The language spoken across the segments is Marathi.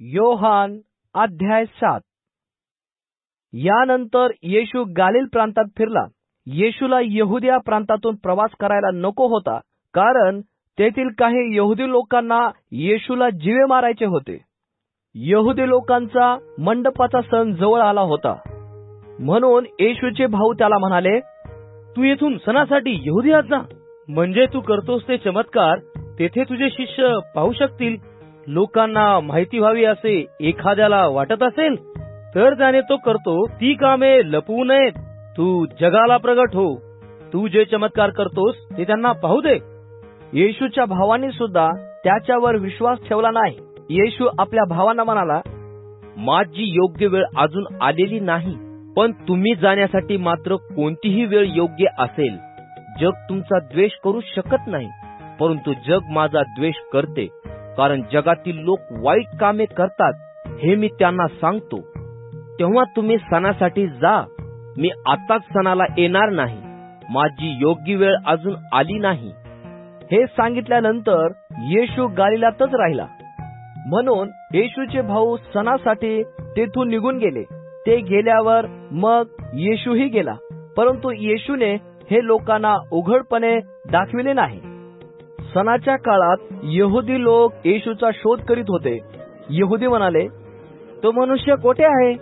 योहान अध्याय सात. यानंतर येशू गालिल प्रांतात फिरला. येशूला यहुदिया प्रांतातून प्रवास करायला नको होता कारण तेथील काही यहुदी लोकांना येशूला जीवे मारायचे होते. यहुदी लोकांचा मंडपाचा सण जवळ आला होता. म्हणून येशूचे भाऊ त्याला म्हणाले तू येथून सणासाठी येहुदी आज ना? म्हणजे तू करतोस ते चमत्कार तेथे तुझे शिष्य पाहू शकतील लोकांना माहिती व्हावी असे एखाद्याला वाटत असेल तर त्याने तो करतो ती कामे लपवू नयेत. तू जगाला प्रगट हो. तू जे चमत्कार करतोस ते त्यांना पाहू दे. येशूच्या भावाने सुद्धा त्याच्यावर विश्वास ठेवला नाही. येशू आपल्या भावांना म्हणाला माझी योग्य वेळ अजून आलेली नाही पण तुम्ही जाण्यासाठी मात्र कोणतीही वेळ योग्य असेल. जग तुमचा द्वेष करू शकत नाही परंतु जग माझा द्वेष करते. कारण जगातील लोक वाईट कामे करतात हे मी त्यांना सांगतो. तेव्हा तुम्ही सणासाठी जा. मी आताच सणाला येणार नाही. माझी योग्य वेळ अजून आली नाही. हे सांगितल्यानंतर येशू गालिलातच राहिला. म्हणून येशूचे भाऊ सणासाठी तेथून निघून गेले. ते गेल्यावर मग येशूही गेला. परंतु येशूने हे लोकांना उघडपणे दाखविले नाही. सणाच्या काळात यहुदी लोक येशूचा शोध करीत होते. यहुदी म्हणाले तो मनुष्य कोठे आहे?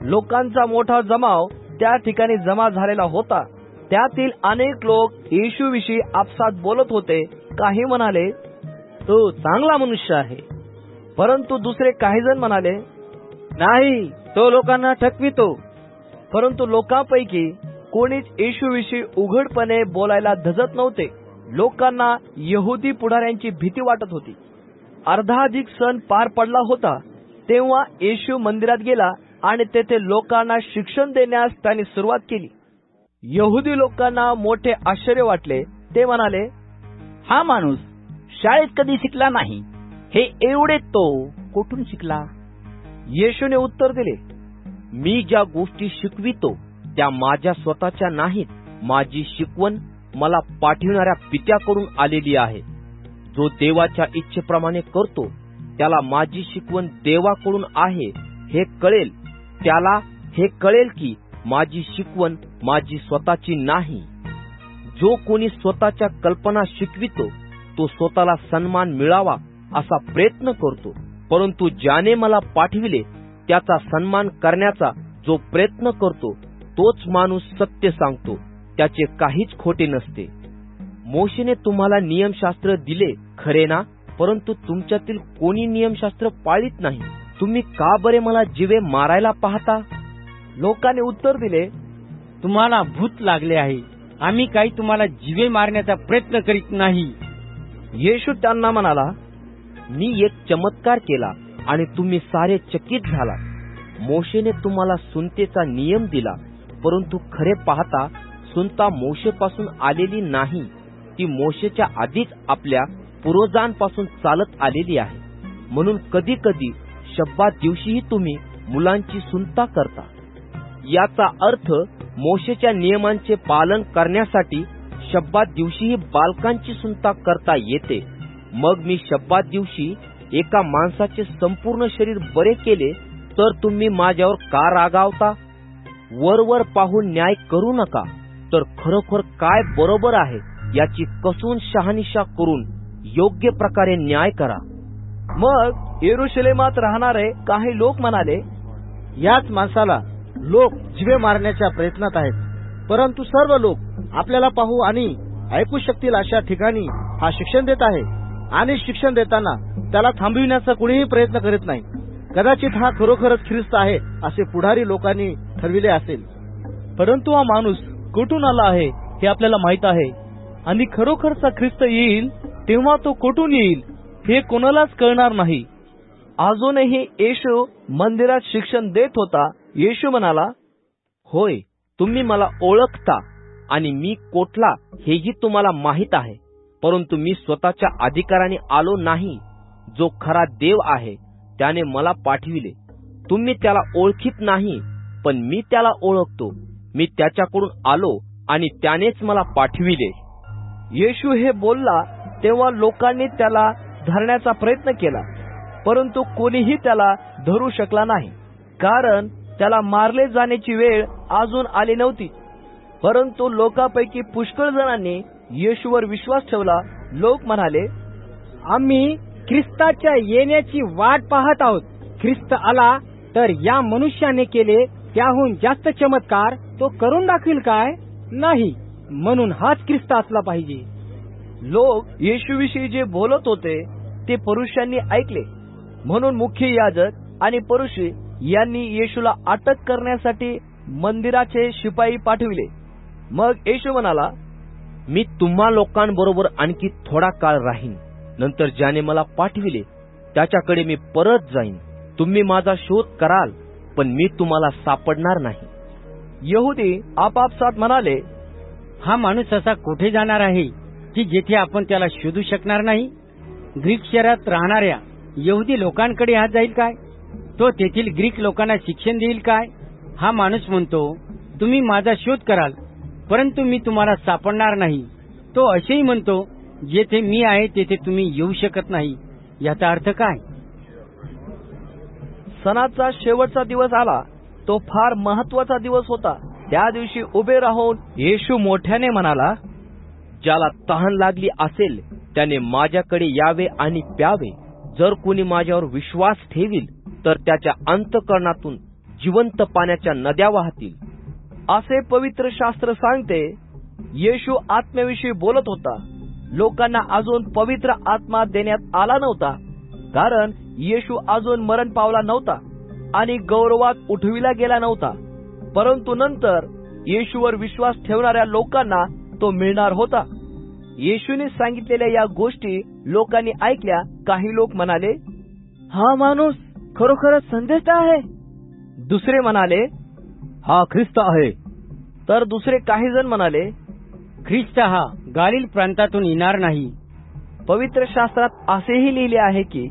लोकांचा मोठा जमाव त्या ठिकाणी जमा झालेला होता. त्यातील अनेक लोक येशूविषयी आपसात बोलत होते. काही म्हणाले तो चांगला मनुष्य आहे. परंतु दुसरे काही जण म्हणाले नाही तो लोकांना ठकवितो. परंतु लोकांपैकी कोणीच येशूविषयी उघडपणे बोलायला धजत नव्हते. लोकांना यहुदी पुढाऱ्यांची भीती वाटत होती. अर्धाधिक सण पार पडला होता तेव्हा येशू मंदिरात गेला आणि तेथे लोकांना शिक्षण देण्यास त्याने सुरुवात केली. यहुदी लोकांना मोठे आश्चर्य वाटले. ते म्हणाले हा माणूस शाळेत कधी शिकला नाही? हे एवढे तो कुठून शिकला? येशूने उत्तर दिले मी ज्या गोष्टी शिकवितो त्या माझ्या स्वतःच्या नाहीत. माझी शिकवण मला पाठविणाऱ्या पित्याकडून आलेली आहे. जो देवाच्या इच्छेप्रमाणे करतो त्याला माझी शिकवण देवाकडून आहे हे कळेल. त्याला हे कळेल की माझी शिकवण माझी स्वतःची नाही. जो कोणी स्वतःच्या कल्पना शिकवितो तो स्वतःला सन्मान मिळावा असा प्रयत्न करतो. परंतु ज्याने मला पाठविले त्याचा सन्मान करण्याचा जो प्रयत्न करतो तोच माणूस सत्य सांगतो. त्याचे काहीच खोटे नसते. मोशेने तुम्हाला नियमशास्त्र दिले खरे ना? परंतु तुमच्यातील कोणी नियमशास्त्र पाळीत नाही? तुम्ही का बरे मला जीवे मारायला पाहता? लोकांनी उत्तर दिले तुम्हाला भूत लागले आहे. आम्ही काही तुम्हाला जीवे मारण्याचा प्रयत्न करीत नाही. येशू त्यांना म्हणाला मी एक चमत्कार केला आणि तुम्ही सारे चकित झाला मोशेने तुम्हाला सुनतेचा नियम दिला परंतु खरे पाहता सुनता मोशेपासून आलेली नाही ती मोशेच्या आधीच आपल्या पूर्वजांपासून चालत आलेली आहे. म्हणून कधी कधी शब्दात दिवशीही तुम्ही मुलांची सुनता करता. याचा अर्थ मोशेच्या नियमांचे पालन करण्यासाठी शब्दात दिवशीही बालकांची सुनता करता येते. मग मी शब्दात दिवशी एका माणसाचे संपूर्ण शरीर बरे केले तर तुम्ही माझ्यावर का रागावता? वर वर पाहून न्याय करू नका. तर खरोखर काय बरोबर आहे याची कसून शहानिशा करून योग्य प्रकारे न्याय करा. मग येरुशलेमात राहणारे काही लोक म्हणाले याच माणसाला लोक जिवे मारण्याच्या प्रयत्नात आहेत. परंतु सर्व लोक आपल्याला पाहू आणि ऐकू शकतील अशा ठिकाणी हा शिक्षण देत आहे. आणि शिक्षण देताना त्याला थांबविण्याचा कुणीही प्रयत्न करीत नाही. कदाचित हा खरोखरच ख्रिस्त आहे असे पुढारी लोकांनी ठरविले असेल. परंतु हा माणूस कुठून आला आहे हे आपल्याला माहीत आहे. आणि खरोखरचा ख्रिस्त येईल तेव्हा तो कुठून येईल हे कोणालाच कळणार नाही. अजूनही येशू मंदिरात शिक्षण देत होता. येशू म्हणाला होय तुम्ही मला ओळखता आणि मी कोठला हेही तुम्हाला माहीत आहे. परंतु मी स्वतःच्या अधिकाराने आलो नाही. जो खरा देव आहे त्याने मला पाठविले. तुम्ही त्याला ओळखीत नाही पण मी त्याला ओळखतो. मी त्याच्याकडून आलो आणि त्यानेच मला पाठविले. येशू हे बोलला तेव्हा लोकांनी त्याला धरण्याचा प्रयत्न केला परंतु कोणीही त्याला धरू शकला नाही कारण त्याला मारले जाण्याची वेळ अजून आली नव्हती. परंतु लोकांपैकी पुष्कळ जणांनी येशूवर विश्वास ठेवला. लोक म्हणाले आम्ही ख्रिस्ताच्या येण्याची वाट पाहत आहोत. ख्रिस्त आला तर या मनुष्याने केले त्याहून जास्त चमत्कार तो करून दाखवील काय? नाही. म्हणून हाच ख्रिस्त असला पाहिजे. लोक येशूविषयी जे बोलत होते ते पुरुषांनी ऐकले. म्हणून मुख्य याजक आणि परुषी यांनी येशूला अटक करण्यासाठी मंदिराचे शिपाई पाठविले. मग येशू म्हणाला मी तुम्हा लोकांबरोबर आणखी थोडा काळ राहीन. नंतर ज्याने मला पाठविले त्याच्याकडे मी परत जाईन. तुम्ही माझा शोध कराल. पण मी तुम्हाला सापडणार नाही. यहुदी आपापसात म्हणाले हा माणूस असा कुठे जाणार आहे की जेथे आपण त्याला शोधू शकणार नाही? ग्रीक शहरात राहणाऱ्या यहुदी लोकांकडे हात जाईल काय? तो तेथील ग्रीक लोकांना शिक्षण देईल काय? हा माणूस म्हणतो तुम्ही माझा शोध कराल परंतु मी तुम्हाला सापडणार नाही. तो असेही म्हणतो जेथे मी आहे तेथे तुम्ही येऊ शकत नाही. याचा अर्थ काय? सणाचा शेवटचा दिवस आला तो फार महत्त्वाचा दिवस होता. त्या दिवशी उभे राहून येशू मोठ्याने म्हणाला ज्याला तहान लागली असेल त्याने माझ्याकडे यावे आणि प्यावे. जर कोणी माझ्यावर विश्वास ठेवील तर त्याच्या अंतकरणातून जिवंत पाण्याच्या नद्या वाहतील. असे पवित्र शास्त्र सांगते येशू आत्म्याविषयी बोलत होता. लोकांना अजून पवित्र आत्मा देण्यात आला नव्हता. कारण येशू अजून मरण पावला नव्हता आणि गौरवात उठविला गेला नव्हता. परंतु नंतर येशूवर विश्वास ठेवणाऱ्या लोकांना तो मिळणार होता. येशूने सांगितलेल्या या गोष्टी लोकांनी ऐकल्या. काही लोक म्हणाले हा माणूस खरोखरच संदेश आहे. दुसरे म्हणाले हा ख्रिस्त आहे. तर दुसरे काही जण म्हणाले ख्रिस्त हा गालिल प्रांतातून येणार नाही. पवित्र शास्त्रात असेही लिहिले आहे की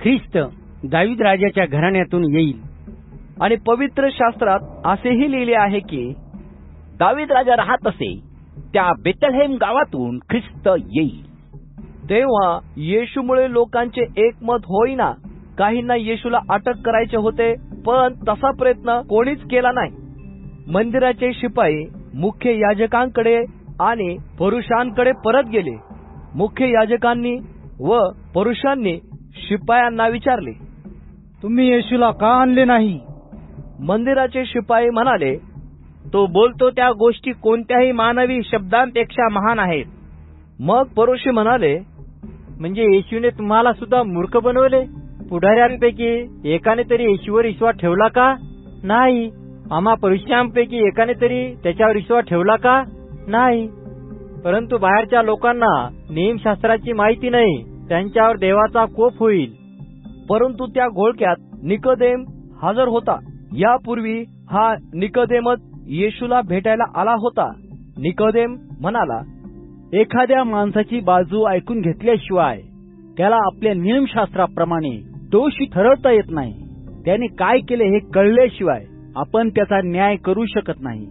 ख्रिस्त दावीद राजाच्या घराण्यातून येईल. आणि पवित्र शास्त्रात असेही लिहिले आहे की दावीद राजा राहत असे त्या बेतलहेम गावातून ख्रिस्त येईल. तेव्हा येशूमुळे लोकांचे एकमत होईना काहींना येशूला अटक करायचे होते पण तसा प्रयत्न कोणीच केला नाही. मंदिराचे शिपाई मुख्य याजकांकडे आणि पुरुषांकडे परत गेले. मुख्य याजकांनी व पुरुषांनी शिपायांना विचारले तुम्ही येशूला का आणले नाही? मंदिराचे शिपाई म्हणाले तो बोलतो त्या गोष्टी कोणत्याही मानवी शब्दांपेक्षा महान आहेत. मग परुषी म्हणाले म्हणजे येशूने तुम्हाला सुद्धा मूर्ख बनवले? पुढाऱ्यांपैकी एकाने तरी येशूवर विश्वास ठेवला का? नाही. आम्हा पुरुषांपैकी एकाने तरी त्याच्यावर विश्वास ठेवला का? नाही. परंतु बाहेरच्या लोकांना नियमशास्त्राची माहिती नाही त्यांच्यावर देवाचा कोप होईल. परंतु त्या घोळक्यात निकदेम हजर होता. यापूर्वी हा निकदेमच येशूला भेटायला आला होता. निकदेम म्हणाला एखाद्या माणसाची बाजू ऐकून घेतल्याशिवाय त्याला आपल्या नियमशास्त्राप्रमाणे दोषी ठरवता येत नाही. त्याने काय केले हे कळल्याशिवाय आपण त्याचा न्याय करू शकत नाही.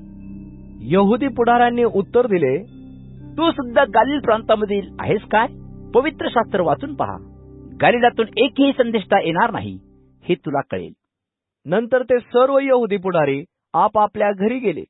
यहुदी पुढाऱ्यांनी उत्तर दिले तू सुद्धा गालिल प्रांतामधील आहेस काय? पवित्र शास्त्र वाचून पहा. गालिलातून एकही संदेशता येणार नाही हे तुला कळेल. नंतर ते सर्व यहुदी पुढारी आपापल्या घरी गेले.